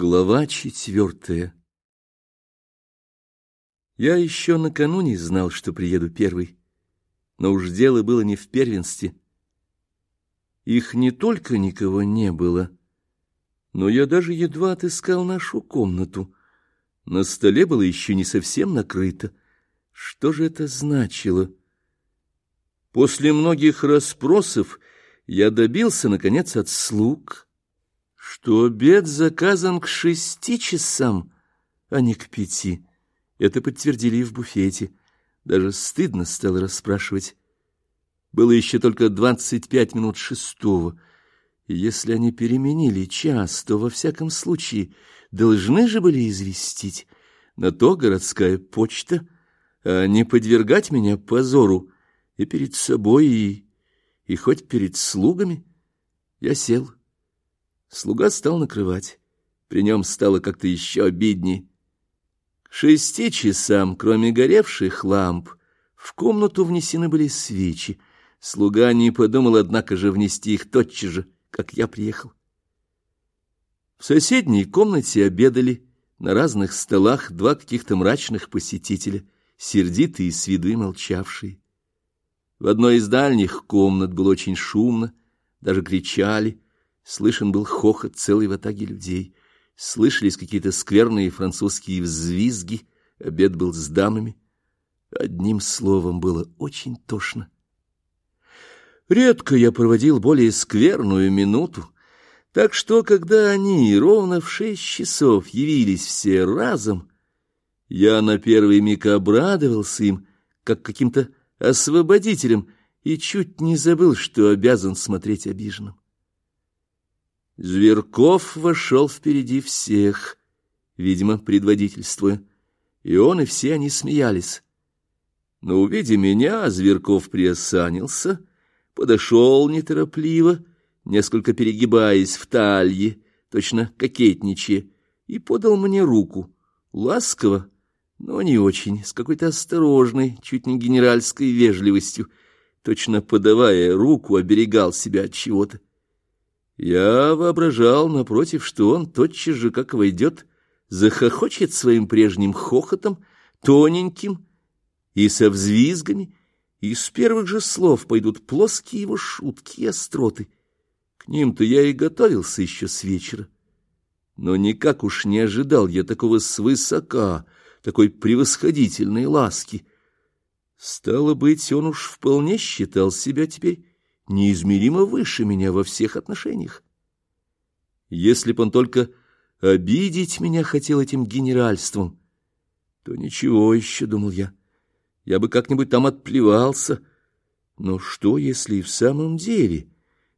Глава четвертая Я еще накануне знал, что приеду первый, но уж дело было не в первенстве. Их не только никого не было, но я даже едва отыскал нашу комнату. На столе было еще не совсем накрыто. Что же это значило? После многих расспросов я добился, наконец, от слуг — что обед заказан к шести часам, а не к пяти. Это подтвердили и в буфете. Даже стыдно стало расспрашивать. Было еще только двадцать пять минут шестого. Если они переменили час, то во всяком случае должны же были известить. На то городская почта, а не подвергать меня позору и перед собой, и, и хоть перед слугами. Я сел. Слуга стал накрывать. При нем стало как-то еще обиднее. К шести часам, кроме горевших ламп, в комнату внесены были свечи. Слуга не подумал, однако же, внести их тотчас же, как я приехал. В соседней комнате обедали на разных столах два каких-то мрачных посетителя, сердитые с виду и молчавшие. В одной из дальних комнат было очень шумно, даже кричали — Слышен был хохот целой ватаги людей. Слышались какие-то скверные французские взвизги. Обед был с дамами. Одним словом, было очень тошно. Редко я проводил более скверную минуту, так что, когда они ровно в шесть часов явились все разом, я на первый миг обрадовался им, как каким-то освободителем, и чуть не забыл, что обязан смотреть обиженным. Зверков вошел впереди всех, видимо, предводительствуя, и он и все они смеялись. Но, увидя меня, Зверков приосанился, подошел неторопливо, несколько перегибаясь в талье, точно кокетничая, и подал мне руку, ласково, но не очень, с какой-то осторожной, чуть не генеральской вежливостью, точно подавая руку, оберегал себя от чего-то. Я воображал, напротив, что он тотчас же, как войдет, захохочет своим прежним хохотом, тоненьким и со взвизгами, и с первых же слов пойдут плоские его шутки и остроты. К ним-то я и готовился еще с вечера. Но никак уж не ожидал я такого свысока, такой превосходительной ласки. Стало быть, он уж вполне считал себя теперь неизмеримо выше меня во всех отношениях. Если б он только обидеть меня хотел этим генеральством, то ничего еще, думал я, я бы как-нибудь там отплевался. Но что, если и в самом деле,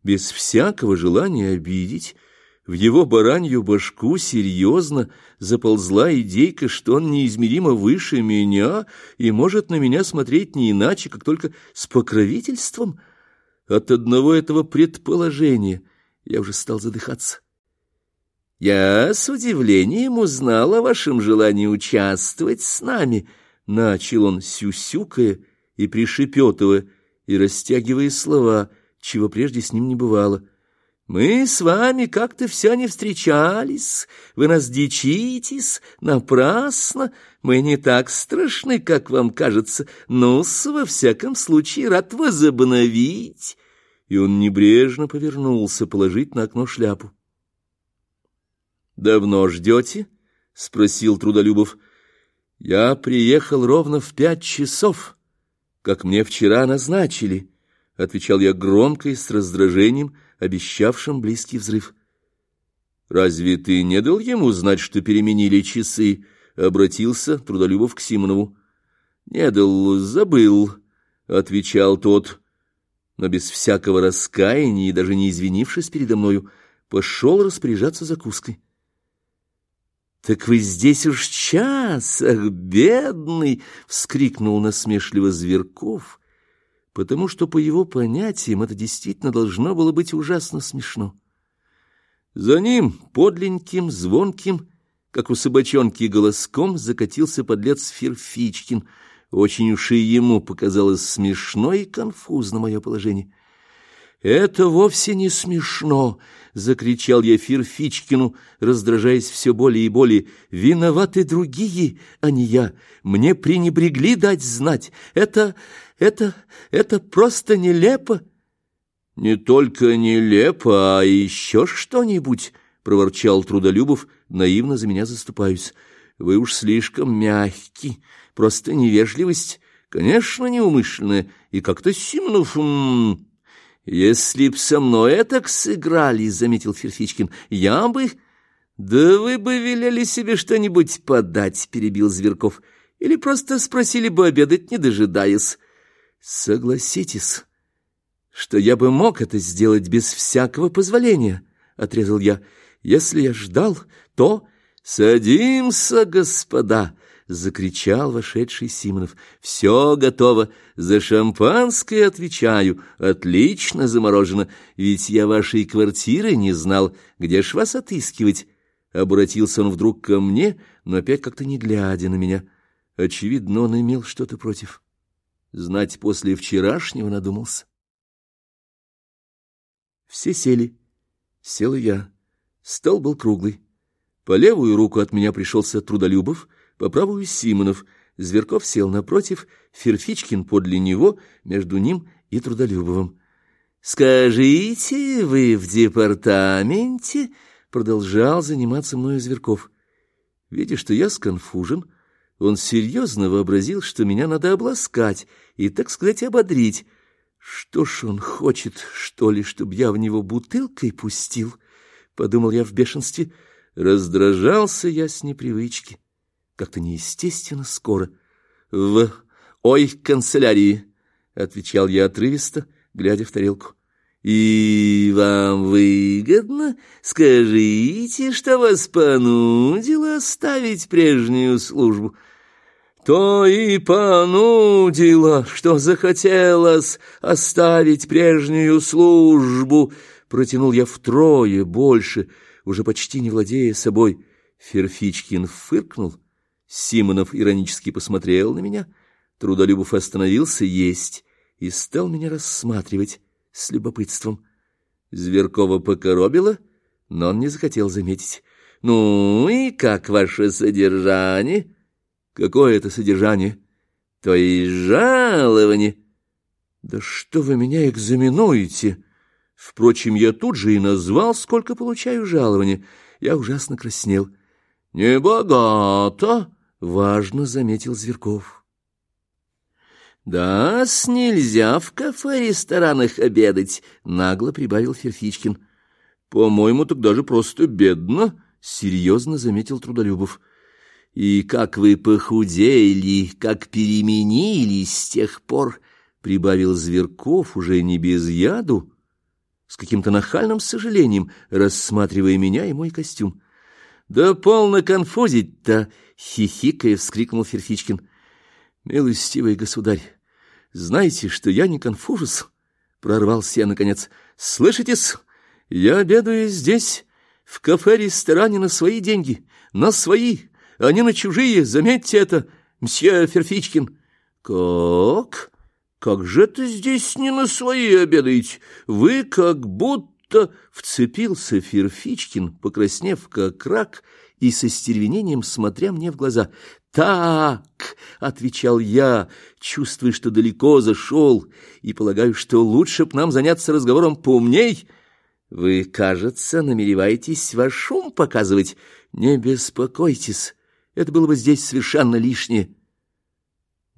без всякого желания обидеть, в его баранью башку серьезно заползла идейка, что он неизмеримо выше меня и может на меня смотреть не иначе, как только с покровительством — от одного этого предположения я уже стал задыхаться. «Я с удивлением узнал о вашем желании участвовать с нами», — начал он, сюсюкая и пришепетывая, и растягивая слова, чего прежде с ним не бывало. Мы с вами как-то все не встречались, вы нас дичитесь, напрасно, мы не так страшны, как вам кажется, но во всяком случае рад возобновить. И он небрежно повернулся положить на окно шляпу. «Давно ждете?» — спросил Трудолюбов. «Я приехал ровно в пять часов, как мне вчера назначили», — отвечал я громко и с раздражением, — обещавшим близкий взрыв. «Разве ты не дал ему знать, что переменили часы?» — обратился Трудолюбов к Симонову. «Не дал, забыл», — отвечал тот, но без всякого раскаяния и даже не извинившись передо мною, пошел распоряжаться закуской. «Так вы здесь уж час, ах, бедный!» — вскрикнул насмешливо Зверков, потому что, по его понятиям, это действительно должно было быть ужасно смешно. За ним, подленьким, звонким, как у собачонки голоском, закатился подлец Ферфичкин. Очень уж и ему показалось смешно и конфузно мое положение. Это вовсе не смешно, — закричал я Фирфичкину, раздражаясь все более и более. Виноваты другие, а не я. Мне пренебрегли дать знать. Это, это, это просто нелепо. Не только нелепо, а еще что-нибудь, — проворчал Трудолюбов, наивно за меня заступаюсь. Вы уж слишком мягкий, просто невежливость, конечно, неумышленная, и как-то Симонов... «Если б со мной так сыграли, — заметил Ферфичкин, — я бы...» «Да вы бы велели себе что-нибудь подать», — перебил Зверков, «или просто спросили бы обедать, не дожидаясь». «Согласитесь, что я бы мог это сделать без всякого позволения», — отрезал я. «Если я ждал, то...» «Садимся, господа!» — закричал вошедший Симонов. — Все готово. За шампанское отвечаю. Отлично заморожено. Ведь я вашей квартиры не знал. Где ж вас отыскивать? Обратился он вдруг ко мне, но опять как-то не глядя на меня. Очевидно, он имел что-то против. Знать после вчерашнего надумался. Все сели. Сел и я. Стол был круглый. По левую руку от меня пришелся Трудолюбов — по правую Симонов. Зверков сел напротив, Ферфичкин подле него, между ним и Трудолюбовым. «Скажите, вы в департаменте?» — продолжал заниматься мною Зверков. Видя, что я сконфужен, он серьезно вообразил, что меня надо обласкать и, так сказать, ободрить. Что ж он хочет, что ли, чтобы я в него бутылкой пустил? Подумал я в бешенстве. Раздражался я с непривычки как-то неестественно скоро. — В ой канцелярии, — отвечал я отрывисто, глядя в тарелку. — И вам выгодно? Скажите, что вас понудило оставить прежнюю службу? — То и понудило, что захотелось оставить прежнюю службу, — протянул я втрое больше, уже почти не владея собой. Ферфичкин фыркнул — Симонов иронически посмотрел на меня, Трудолюбов остановился есть и стал меня рассматривать с любопытством. Зверкова покоробило, но он не захотел заметить. «Ну и как ваше содержание?» «Какое это содержание?» «То есть жалование». «Да что вы меня экзаменуете?» Впрочем, я тут же и назвал, сколько получаю жалования. Я ужасно краснел. «Небогато», — важно заметил Зверков. «Да, с нельзя в кафе-ресторанах обедать», — нагло прибавил Ферфичкин. «По-моему, тогда же просто бедно», — серьезно заметил Трудолюбов. «И как вы похудели, как переменились с тех пор», — прибавил Зверков уже не без яду, с каким-то нахальным сожалением, рассматривая меня и мой костюм. «Да полно конфузить-то!» Хихикая, вскрикнул Ферфичкин. «Милостивый государь, знаете, что я не конфужусь?» Прорвался я, наконец. «Слышите-с? Я обедаю здесь, в кафе-ресторане на свои деньги, на свои, а не на чужие, заметьте это, мсье Ферфичкин». «Как? Как же ты здесь не на свои обедаете? Вы как будто...» Вцепился Ферфичкин, покраснев как рак, — и со стервенением смотря мне в глаза. «Так!» — отвечал я, чувствуя, что далеко зашел, и полагаю, что лучше б нам заняться разговором поумней. «Вы, кажется, намереваетесь ваш шум показывать? Не беспокойтесь, это было бы здесь совершенно лишнее».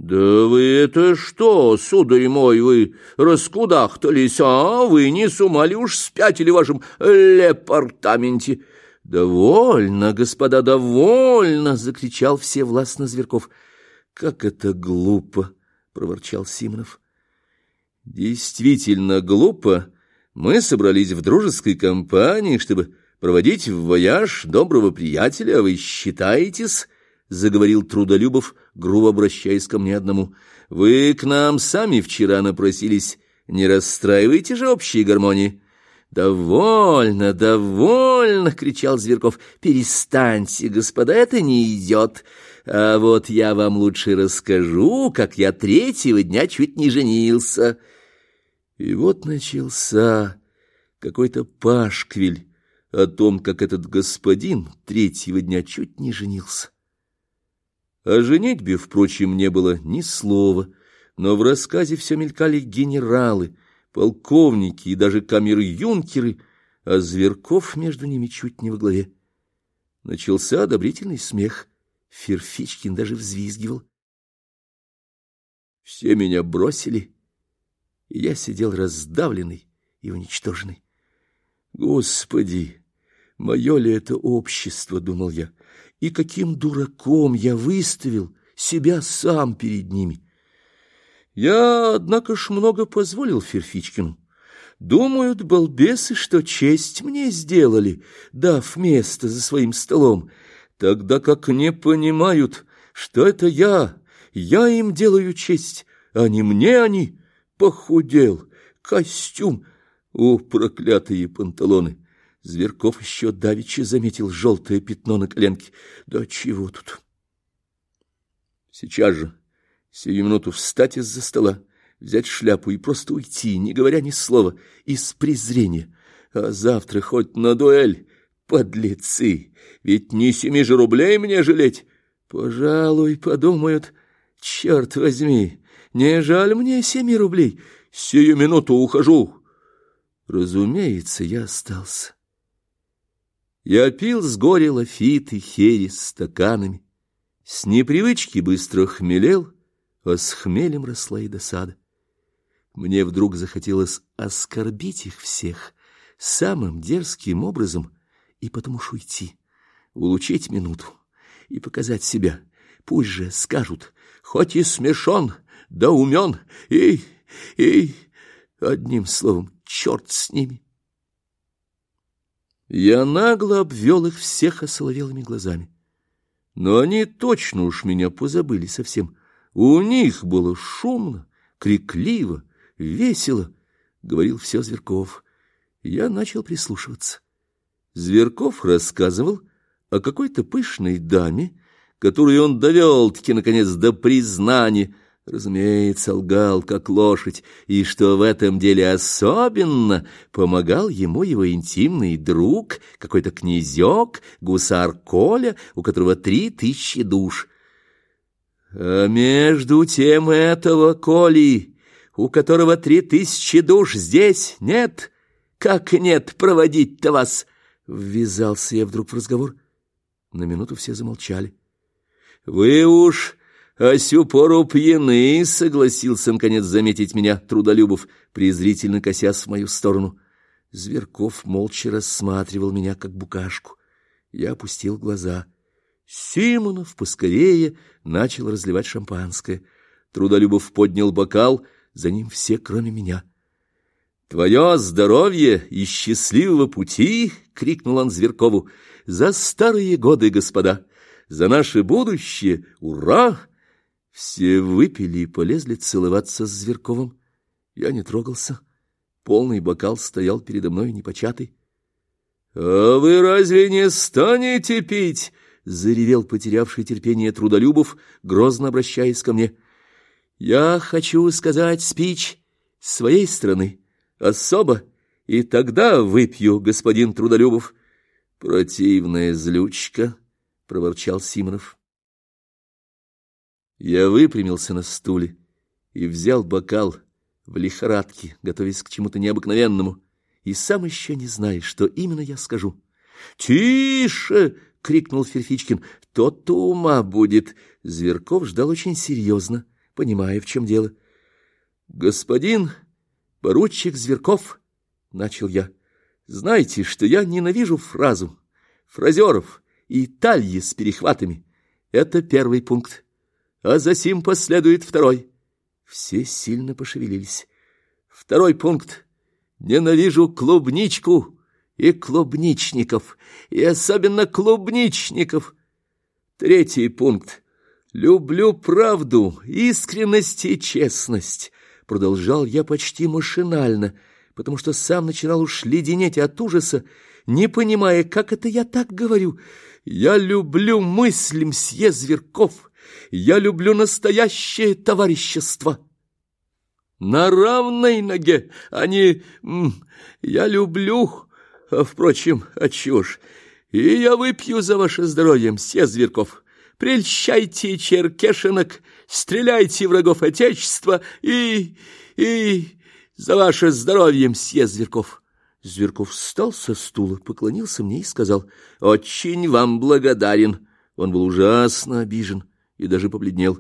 «Да вы это что, сударь мой, вы раскудахтались, а? Вы не с ума ли уж спятили в вашем лепартаменте?» «Довольно, господа, довольно!» — закричал всевластно Зверков. «Как это глупо!» — проворчал Симонов. «Действительно глупо. Мы собрались в дружеской компании, чтобы проводить в вояж доброго приятеля, а вы считаетесь...» — заговорил Трудолюбов, грубо обращаясь ко мне одному. «Вы к нам сами вчера напросились. Не расстраивайте же общей гармонии». «Довольно, довольно!» — кричал Зверков. «Перестаньте, господа, это не идет. А вот я вам лучше расскажу, как я третьего дня чуть не женился». И вот начался какой-то пашквиль о том, как этот господин третьего дня чуть не женился. О женитьбе, впрочем, не было ни слова, но в рассказе все мелькали генералы, полковники и даже камер-юнкеры, а Зверков между ними чуть не во главе. Начался одобрительный смех. Ферфичкин даже взвизгивал. Все меня бросили, и я сидел раздавленный и уничтоженный. Господи, мое ли это общество, думал я, и каким дураком я выставил себя сам перед ними. Я, однако ж, много позволил Ферфичкину. Думают балбесы, что честь мне сделали, дав место за своим столом, тогда как не понимают, что это я, я им делаю честь, а не мне они. Похудел, костюм, о, проклятые панталоны! Зверков еще давеча заметил желтое пятно на коленке. Да чего тут? Сейчас же, сию минуту встать из-за стола, взять шляпу и просто уйти, не говоря ни слова, из презрения. А завтра хоть на дуэль, подлецы, ведь не семи же рублей мне жалеть. Пожалуй, подумают, черт возьми, не жаль мне семи рублей, сию минуту ухожу. Разумеется, я остался. Я пил с горя лафит и херес стаканами. С непривычки быстро хмелел, а с хмелем росла и досада. Мне вдруг захотелось оскорбить их всех самым дерзким образом и потом уж уйти, улучить минуту и показать себя. Пусть же скажут, хоть и смешон, да умен, и, и, одним словом, черт с ними. Я нагло обвел их всех осоловелыми глазами. Но они точно уж меня позабыли совсем. У них было шумно, крикливо, весело, — говорил все Зверков. Я начал прислушиваться. Зверков рассказывал о какой-то пышной даме, которую он довел-таки, наконец, до признания, Разумеется, лгал, как лошадь, и что в этом деле особенно помогал ему его интимный друг, какой-то князек, гусар Коля, у которого три тысячи душ. А между тем этого Коли, у которого три тысячи душ, здесь нет. Как нет проводить-то вас? Ввязался я вдруг в разговор. На минуту все замолчали. Вы уж а сю пору пьяны, — согласился, наконец, заметить меня Трудолюбов, презрительно косясь в мою сторону. Зверков молча рассматривал меня, как букашку. Я опустил глаза. Симонов поскорее начал разливать шампанское. Трудолюбов поднял бокал, за ним все, кроме меня. «Твое здоровье и счастливого пути!» — крикнул он Зверкову. «За старые годы, господа! За наше будущее! Ура!» Все выпили и полезли целоваться с Зверковым. Я не трогался. Полный бокал стоял передо мной непочатый. — А вы разве не станете пить? — заревел потерявший терпение Трудолюбов, грозно обращаясь ко мне. — Я хочу сказать спич своей стороны, особо, и тогда выпью, господин Трудолюбов. — Противная злючка, — проворчал Симонов. Я выпрямился на стуле и взял бокал в лихорадке, готовясь к чему-то необыкновенному, и сам еще не зная, что именно я скажу. «Тише!» — крикнул Ферфичкин. «Тот-то ума будет!» Зверков ждал очень серьезно, понимая, в чем дело. «Господин поручик Зверков!» — начал я. «Знаете, что я ненавижу фразу, фразеров и тальи с перехватами. Это первый пункт а за сим последует второй. Все сильно пошевелились. Второй пункт. Ненавижу клубничку и клубничников, и особенно клубничников. Третий пункт. Люблю правду, искренность и честность. Продолжал я почти машинально, потому что сам начинал уж леденеть от ужаса, не понимая, как это я так говорю. Я люблю мысль мсье Зверков, я люблю настоящее товарищество. на равной ноге, они... Я люблю, а, впрочем, а чё ж, и я выпью за ваше здоровье, мсье Зверков. Прельщайте черкешинок, стреляйте врагов Отечества и... и... за ваше здоровье, мсье Зверков. Зверков встал со стула, поклонился мне и сказал, «Очень вам благодарен». Он был ужасно обижен и даже побледнел.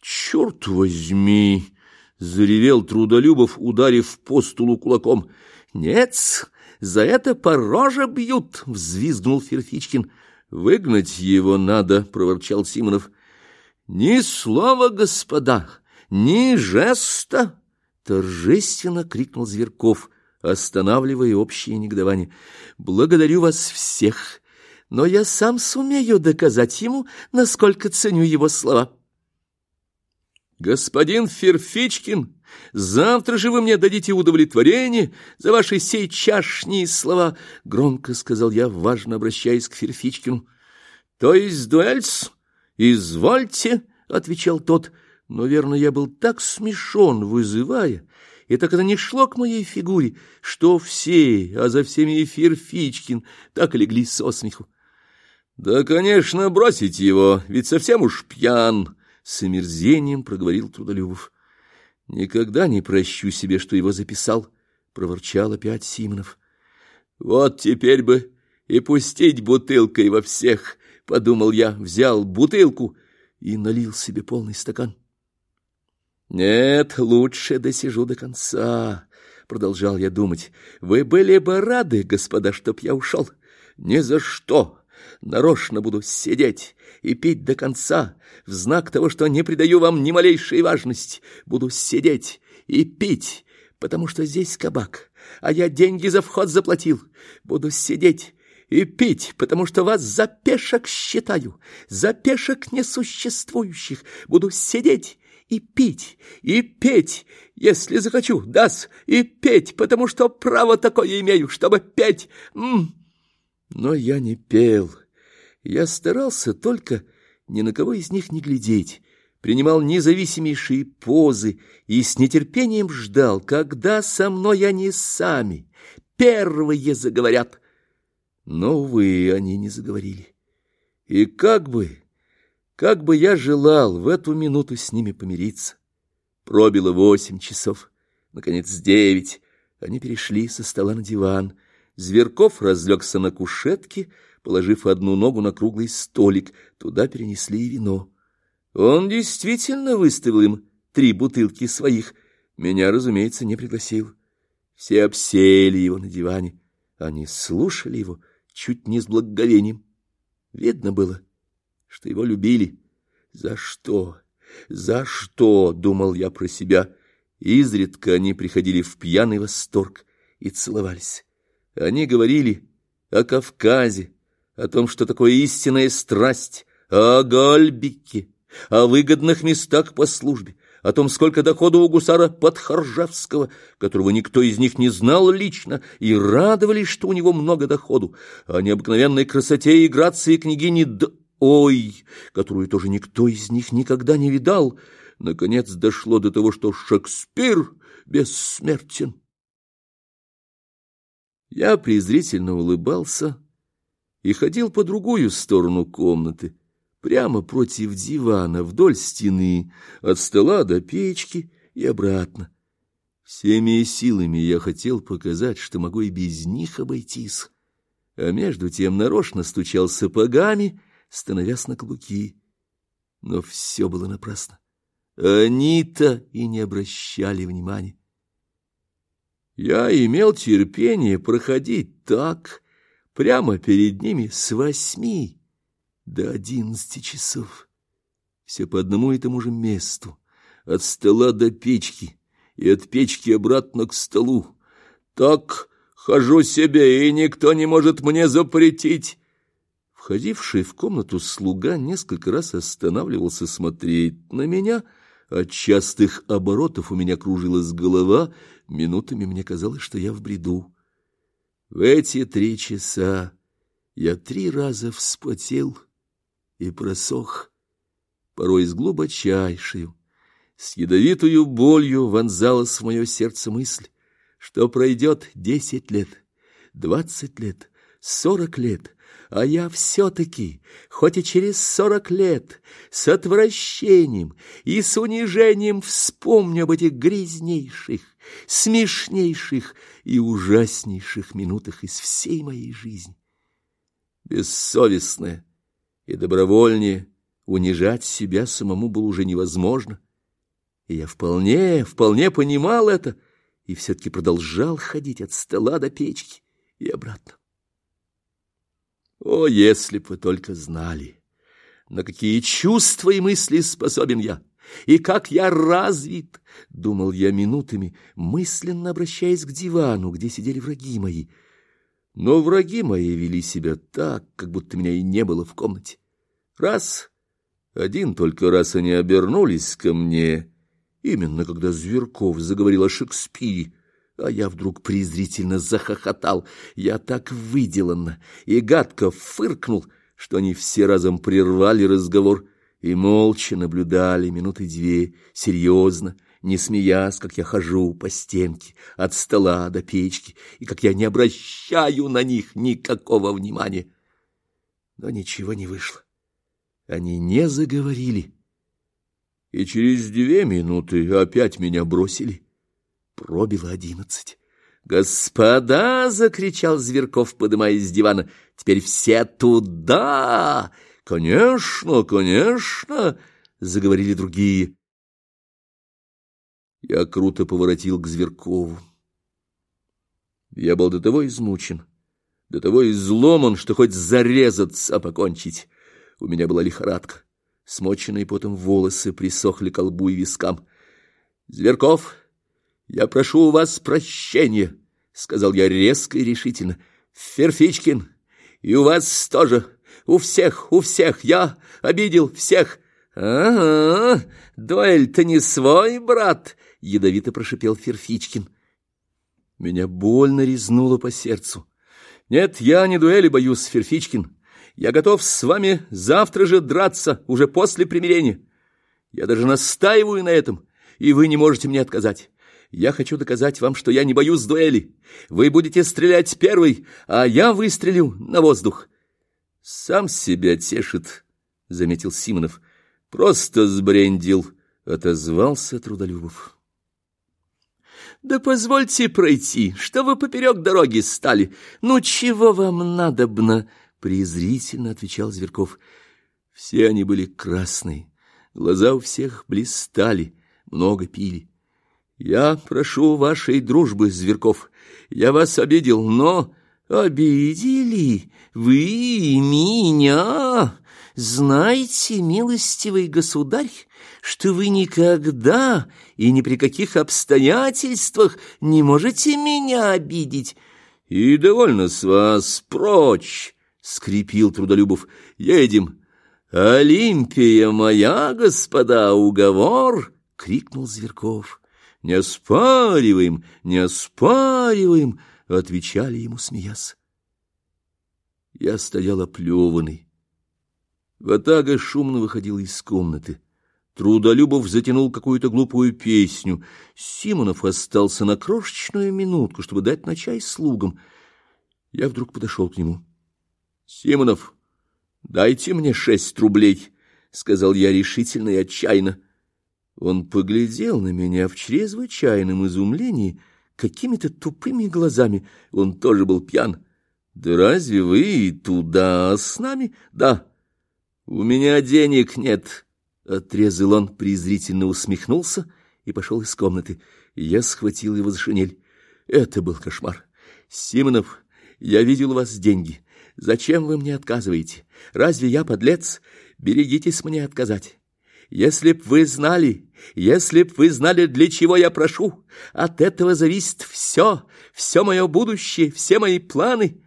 «Черт возьми!» — заревел Трудолюбов, ударив по стулу кулаком. «Нет, за это по роже бьют!» — взвизгнул Ферфичкин. «Выгнать его надо!» — проворчал Симонов. «Ни слова, господа, ни жеста!» — торжественно крикнул Зверков, останавливая общее негодование. «Благодарю вас всех, но я сам сумею доказать ему, насколько ценю его слова». «Господин Ферфичкин, завтра же вы мне дадите удовлетворение за ваши сейчашние слова», — громко сказал я, важно обращаясь к Ферфичкину. «То есть дуэльс? Извольте», — отвечал тот, но, верно, я был так смешон, вызывая, и так это не шло к моей фигуре, что все, а за всеми и Ферфичкин, так легли со смеху. «Да, конечно, бросить его, ведь совсем уж пьян», с омерзением проговорил Трудолюбов. Никогда не прощу себе, что его записал, проворчал опять Симонов. Вот теперь бы и пустить бутылкой во всех, подумал я, взял бутылку и налил себе полный стакан. Нет, лучше досижу до конца, продолжал я думать. Вы были бы рады, господа, чтоб я ушел. Ни за что нарочно буду сидеть и пить до конца, в знак того, что не придаю вам ни малейшей важности. Буду сидеть и пить, потому что здесь кабак, а я деньги за вход заплатил. Буду сидеть и пить, потому что вас за пешек считаю, за пешек несуществующих. Буду сидеть и пить, и петь, если захочу, дас, и петь, потому что право такое имею, чтобы петь. М -м. Но я не пел. Я старался только ни на кого из них не глядеть, принимал независимейшие позы и с нетерпением ждал, когда со мной они сами, первые заговорят. Но, увы, они не заговорили. И как бы, как бы я желал в эту минуту с ними помириться. Пробило восемь часов, наконец девять. Они перешли со стола на диван. Зверков разлегся на кушетке, положив одну ногу на круглый столик, туда перенесли и вино. Он действительно выставил им три бутылки своих, меня, разумеется, не пригласил. Все обсели его на диване, они слушали его чуть не с благоговением. Видно было, что его любили. За что? За что? думал я про себя. Изредка они приходили в пьяный восторг и целовались. Они говорили о Кавказе, о том, что такое истинная страсть, о Гальбике, о выгодных местах по службе, о том, сколько дохода у гусара Подхоржавского, которого никто из них не знал лично, и радовались, что у него много доходу, о необыкновенной красоте и грации княгини Д... Ой, которую тоже никто из них никогда не видал, наконец дошло до того, что Шекспир бессмертен. Я презрительно улыбался, и ходил по другую сторону комнаты, прямо против дивана, вдоль стены, от стола до печки и обратно. Всеми силами я хотел показать, что могу и без них обойтись, а между тем нарочно стучал сапогами, становясь на каблуки. Но все было напрасно. Они-то и не обращали внимания. Я имел терпение проходить так, прямо перед ними с восьми до одиннадцати часов. Все по одному и тому же месту, от стола до печки и от печки обратно к столу. Так хожу себе, и никто не может мне запретить. Входивший в комнату слуга несколько раз останавливался смотреть на меня. От частых оборотов у меня кружилась голова, минутами мне казалось, что я в бреду. В эти три часа я три раза вспотел и просох, порой с глубочайшей, С ядовитую болью вонзалась в мое сердце мысль, что пройдет десять лет, двадцать лет, сорок лет, а я все-таки, хоть и через сорок лет, с отвращением и с унижением вспомню об этих грязнейших, смешнейших и ужаснейших минутах из всей моей жизни. Бессовестное и добровольнее унижать себя самому было уже невозможно. И я вполне, вполне понимал это, и все-таки продолжал ходить от стола до печки и обратно. О, если бы вы только знали, на какие чувства и мысли способен я, и как я развит, — думал я минутами, мысленно обращаясь к дивану, где сидели враги мои. Но враги мои вели себя так, как будто меня и не было в комнате. Раз, один только раз они обернулись ко мне, именно когда Зверков заговорил о Шекспире, а я вдруг презрительно захохотал. Я так выделанно и гадко фыркнул, что они все разом прервали разговор и молча наблюдали минуты две, серьезно, не смеясь, как я хожу по стенке от стола до печки, и как я не обращаю на них никакого внимания. Но ничего не вышло. Они не заговорили. И через две минуты опять меня бросили. Пробило одиннадцать. «Господа!» — закричал Зверков, подымаясь с дивана. «Теперь все туда!» «Конечно, конечно!» — заговорили другие. Я круто поворотил к Зверкову. Я был до того измучен, до того изломан, что хоть зарезаться, а покончить. У меня была лихорадка. Смоченные потом волосы присохли к лбу и вискам. «Зверков, я прошу у вас прощения», — сказал я резко и решительно. «Ферфичкин, и у вас тоже, у всех, у всех, я обидел всех». «Ага, дуэль-то не свой, брат», — ядовито прошипел Ферфичкин. Меня больно резнуло по сердцу. «Нет, я не дуэли боюсь, Ферфичкин. Я готов с вами завтра же драться, уже после примирения. Я даже настаиваю на этом, и вы не можете мне отказать. Я хочу доказать вам, что я не боюсь дуэли. Вы будете стрелять первый, а я выстрелю на воздух. — Сам себя тешит, — заметил Симонов. — Просто сбрендил, — отозвался Трудолюбов. — Да позвольте пройти, что вы поперек дороги стали. Ну, чего вам надобно? — презрительно отвечал Зверков. Все они были красные, глаза у всех блистали, много пили. Я прошу вашей дружбы, Зверков. Я вас обидел, но обидели вы меня. Знаете, милостивый государь, что вы никогда и ни при каких обстоятельствах не можете меня обидеть. И довольно с вас прочь скрипил Трудолюбов. Едем. Олимпия моя, господа, уговор! крикнул Зверков. Не оспариваем, не оспариваем, отвечали ему, смеясь. Я стоял оплеванный. Ватага шумно выходила из комнаты. Трудолюбов затянул какую-то глупую песню. Симонов остался на крошечную минутку, чтобы дать на чай слугам. Я вдруг подошел к нему. — Симонов, дайте мне шесть рублей, — сказал я решительно и отчаянно. Он поглядел на меня в чрезвычайном изумлении, какими-то тупыми глазами. Он тоже был пьян. — Да разве вы туда с нами? — Да. — У меня денег нет, — отрезал он, презрительно усмехнулся и пошел из комнаты. Я схватил его за шинель. Это был кошмар. — Симонов, я видел у вас деньги. Зачем вы мне отказываете? Разве я подлец? Берегитесь мне отказать. Если б вы знали, если б вы знали, для чего я прошу, от этого зависит все, все мое будущее, все мои планы.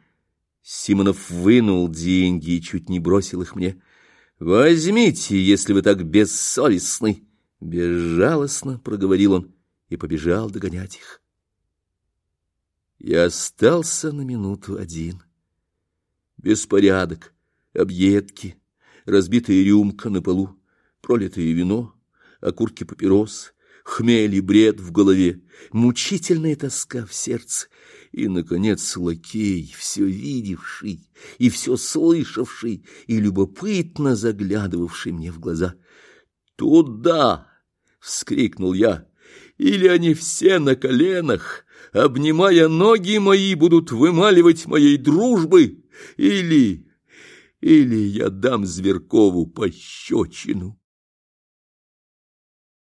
Симонов вынул деньги и чуть не бросил их мне. Возьмите, если вы так бессовестны. Безжалостно проговорил он и побежал догонять их. Я остался на минуту один. Беспорядок, объедки, разбитая рюмка на полу, пролитое вино, окурки папирос, хмель и бред в голове, мучительная тоска в сердце и, наконец, лакей, все видевший и все слышавший и любопытно заглядывавший мне в глаза. «Туда!» — вскрикнул я. «Или они все на коленах, обнимая ноги мои, будут вымаливать моей дружбы, или...» или я дам Зверкову пощечину.